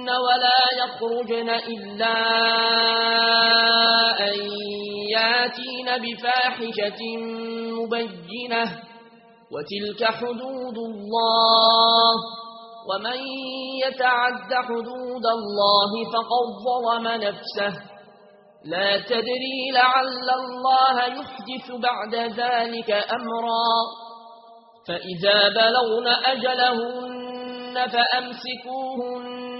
بيوتهن ولا يخرجن إلا أن ياتين بفاحشة مبينة وتلك حدود الله ومن يتعد حدود الله فقد ظلم نفسه لا تدري لعل الله يحدث بعد ذلك أمرا فإذا بلغن أجلهن فأمسكوهن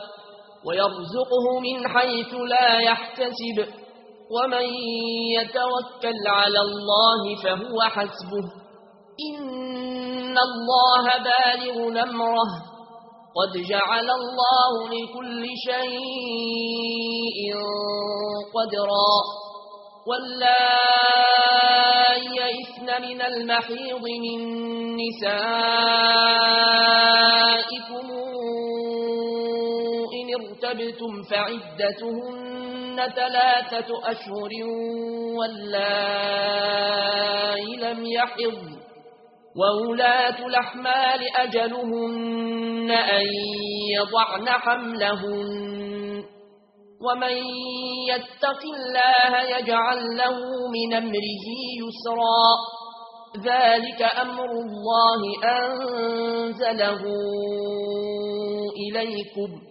ويرزقه من حيث لا يحتسب. ومن يتوكل على الله فهو حسبه. إن الله بالغ نمره قد جعل الله لكل شيء قدرا. ولا يئثن من المحيض من نسائكم ارتبتم فعدتهن ثلاثة أشهر واللائي لم يحضن وولاة الأحمال أجلهن أن يضعن حملهن ومن يتق الله يجعل له من أمره يسرا ذلك أمر الله أنزله إليكم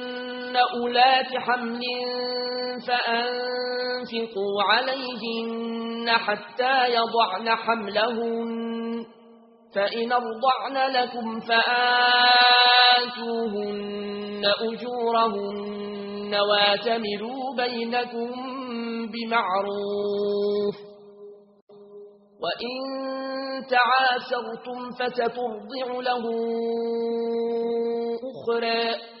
أولات حمل فأنفقوا عليهن حتى يضعن حملهن. فإن أرضعن لكم فآتوهن أجورهن واتمروا بينكم بمعروف. وإن تعاسرتم فتترضع له أخرى.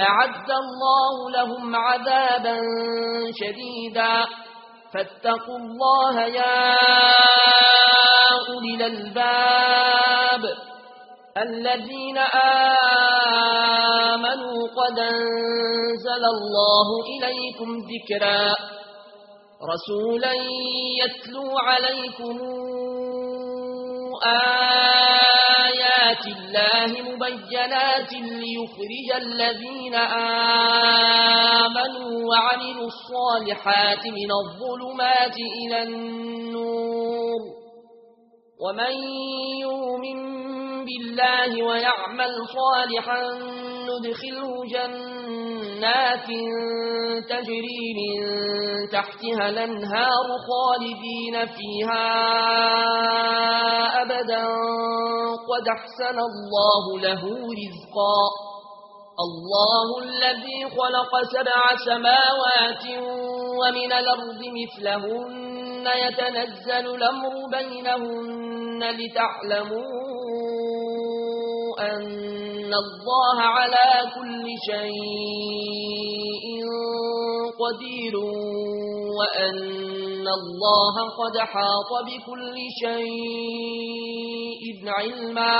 أعد الله لهم عذابا شديدا. فاتقوا الله يا أولي الباب الذين آمنوا قد أنزل الله إليكم ذكرا. رسولا يتلو عليكم آمنوا آيات الله مبينات ليخرج الذين آمنوا وعملوا الصالحات من الظلمات إلى النور. ومن يؤمن بالله ويعمل صالحا ادخلوا جنات تجري من تحتها لنهار خالدين فيها أبدا قد أحسن الله له رزقا. الله الذي خلق سبع سماوات ومن الأرض مثلهن. يتنزل الأمر بينهن لتعلموا أن ان الله على كل شيء قدير وان الله قد حاط بكل شيء علما